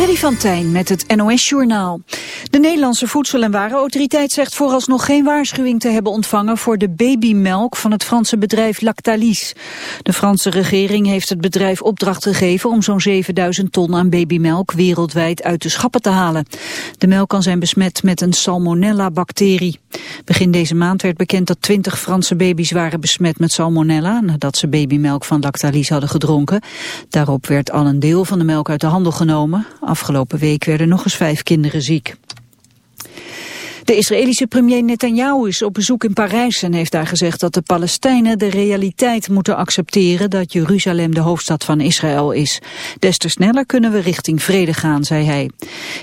Freddy van Tijn met het NOS-journaal. De Nederlandse Voedsel- en Warenautoriteit zegt vooralsnog geen waarschuwing te hebben ontvangen voor de babymelk van het Franse bedrijf Lactalis. De Franse regering heeft het bedrijf opdracht gegeven om zo'n 7000 ton aan babymelk wereldwijd uit de schappen te halen. De melk kan zijn besmet met een salmonella-bacterie. Begin deze maand werd bekend dat 20 Franse baby's waren besmet met salmonella nadat ze babymelk van Lactalis hadden gedronken. Daarop werd al een deel van de melk uit de handel genomen. Afgelopen week werden nog eens vijf kinderen ziek. De Israëlische premier Netanyahu is op bezoek in Parijs en heeft daar gezegd dat de Palestijnen de realiteit moeten accepteren dat Jeruzalem de hoofdstad van Israël is. Des te sneller kunnen we richting vrede gaan, zei hij.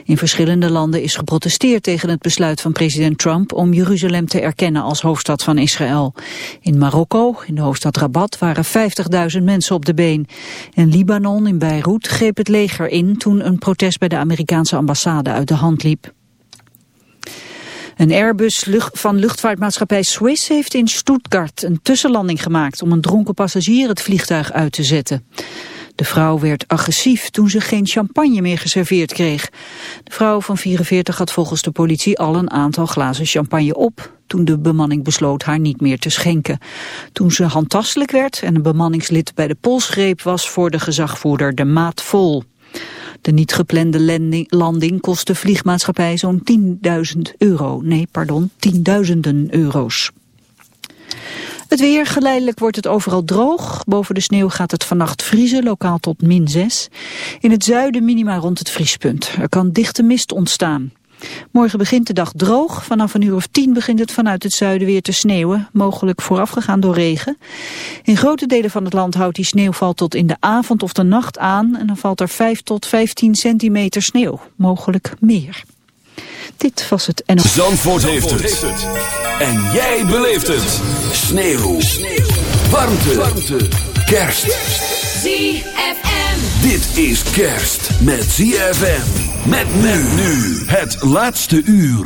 In verschillende landen is geprotesteerd tegen het besluit van president Trump om Jeruzalem te erkennen als hoofdstad van Israël. In Marokko, in de hoofdstad Rabat, waren 50.000 mensen op de been. In Libanon, in Beirut, greep het leger in toen een protest bij de Amerikaanse ambassade uit de hand liep. Een Airbus van luchtvaartmaatschappij Swiss heeft in Stuttgart een tussenlanding gemaakt om een dronken passagier het vliegtuig uit te zetten. De vrouw werd agressief toen ze geen champagne meer geserveerd kreeg. De vrouw van 44 had volgens de politie al een aantal glazen champagne op toen de bemanning besloot haar niet meer te schenken. Toen ze handtastelijk werd en een bemanningslid bij de pols greep was voor de gezagvoerder de maat vol. De niet geplande landing kost de vliegmaatschappij zo'n 10.000 euro. Nee, pardon, tienduizenden euro's. Het weer, geleidelijk wordt het overal droog. Boven de sneeuw gaat het vannacht vriezen, lokaal tot min 6. In het zuiden minima rond het vriespunt. Er kan dichte mist ontstaan. Morgen begint de dag droog. Vanaf een uur of tien begint het vanuit het zuiden weer te sneeuwen, mogelijk voorafgegaan door regen. In grote delen van het land houdt die sneeuwval tot in de avond of de nacht aan en dan valt er 5 tot 15 centimeter sneeuw, mogelijk meer. Dit was het en... Zandvoort, heeft, het. En jij beleeft het. Sneeuw. sneeuw. Warmte. Warmte. Kerst. ZFM. Dit is kerst met ZFM. Met men nu. Het laatste uur.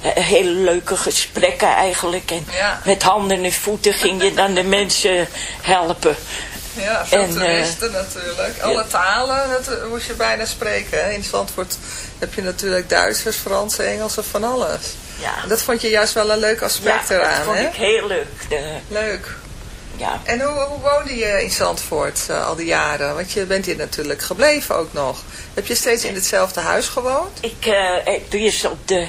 hele leuke gesprekken eigenlijk. En ja. met handen en voeten ging je dan de mensen helpen. Ja, veel en, toeristen uh, natuurlijk. Alle talen dat moest je bijna spreken. In Zandvoort heb je natuurlijk Duitsers, Frans, Engels van alles. Ja. En dat vond je juist wel een leuk aspect ja, eraan, dat vond hè? ik heel leuk. De... Leuk. Ja. En hoe, hoe woonde je in Zandvoort uh, al die jaren? Want je bent hier natuurlijk gebleven ook nog. Heb je steeds in hetzelfde huis gewoond? Ik uh, heb eerst op de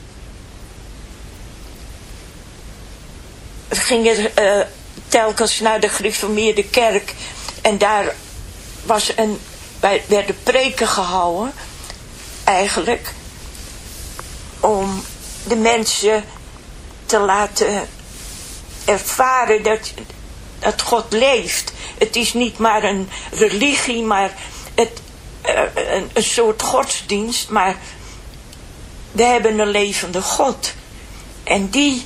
ging er eh, telkens naar de gereformeerde kerk en daar was een, bij, werden preken gehouden eigenlijk om de mensen te laten ervaren dat, dat God leeft. Het is niet maar een religie, maar het, eh, een, een soort godsdienst, maar we hebben een levende God. En die,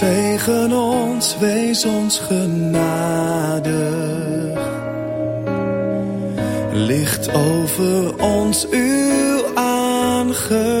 Vegen ons, wees ons genadig. Licht over ons uw aangezicht.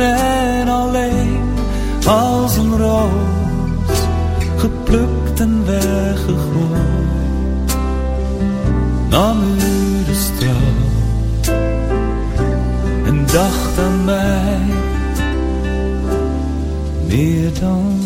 en alleen als een roos, geplukt en weggegooid, nam u de straat en dacht aan mij meer dan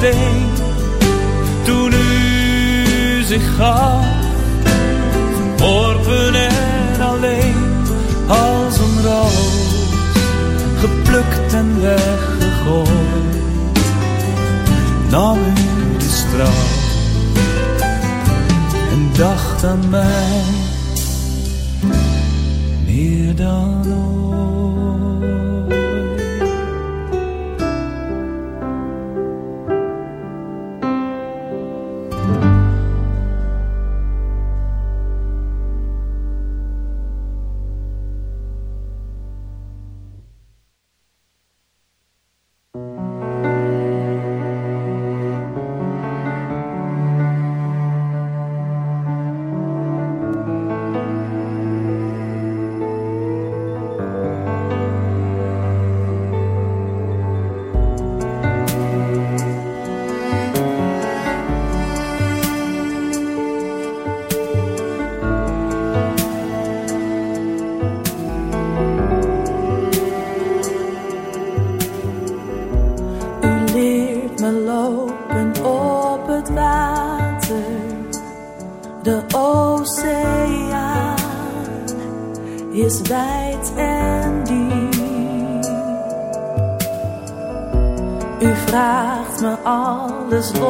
Steen, toen u zich gaf, en alleen, als een roos, geplukt en weggegooid, nam u de straf en dacht aan mij alles los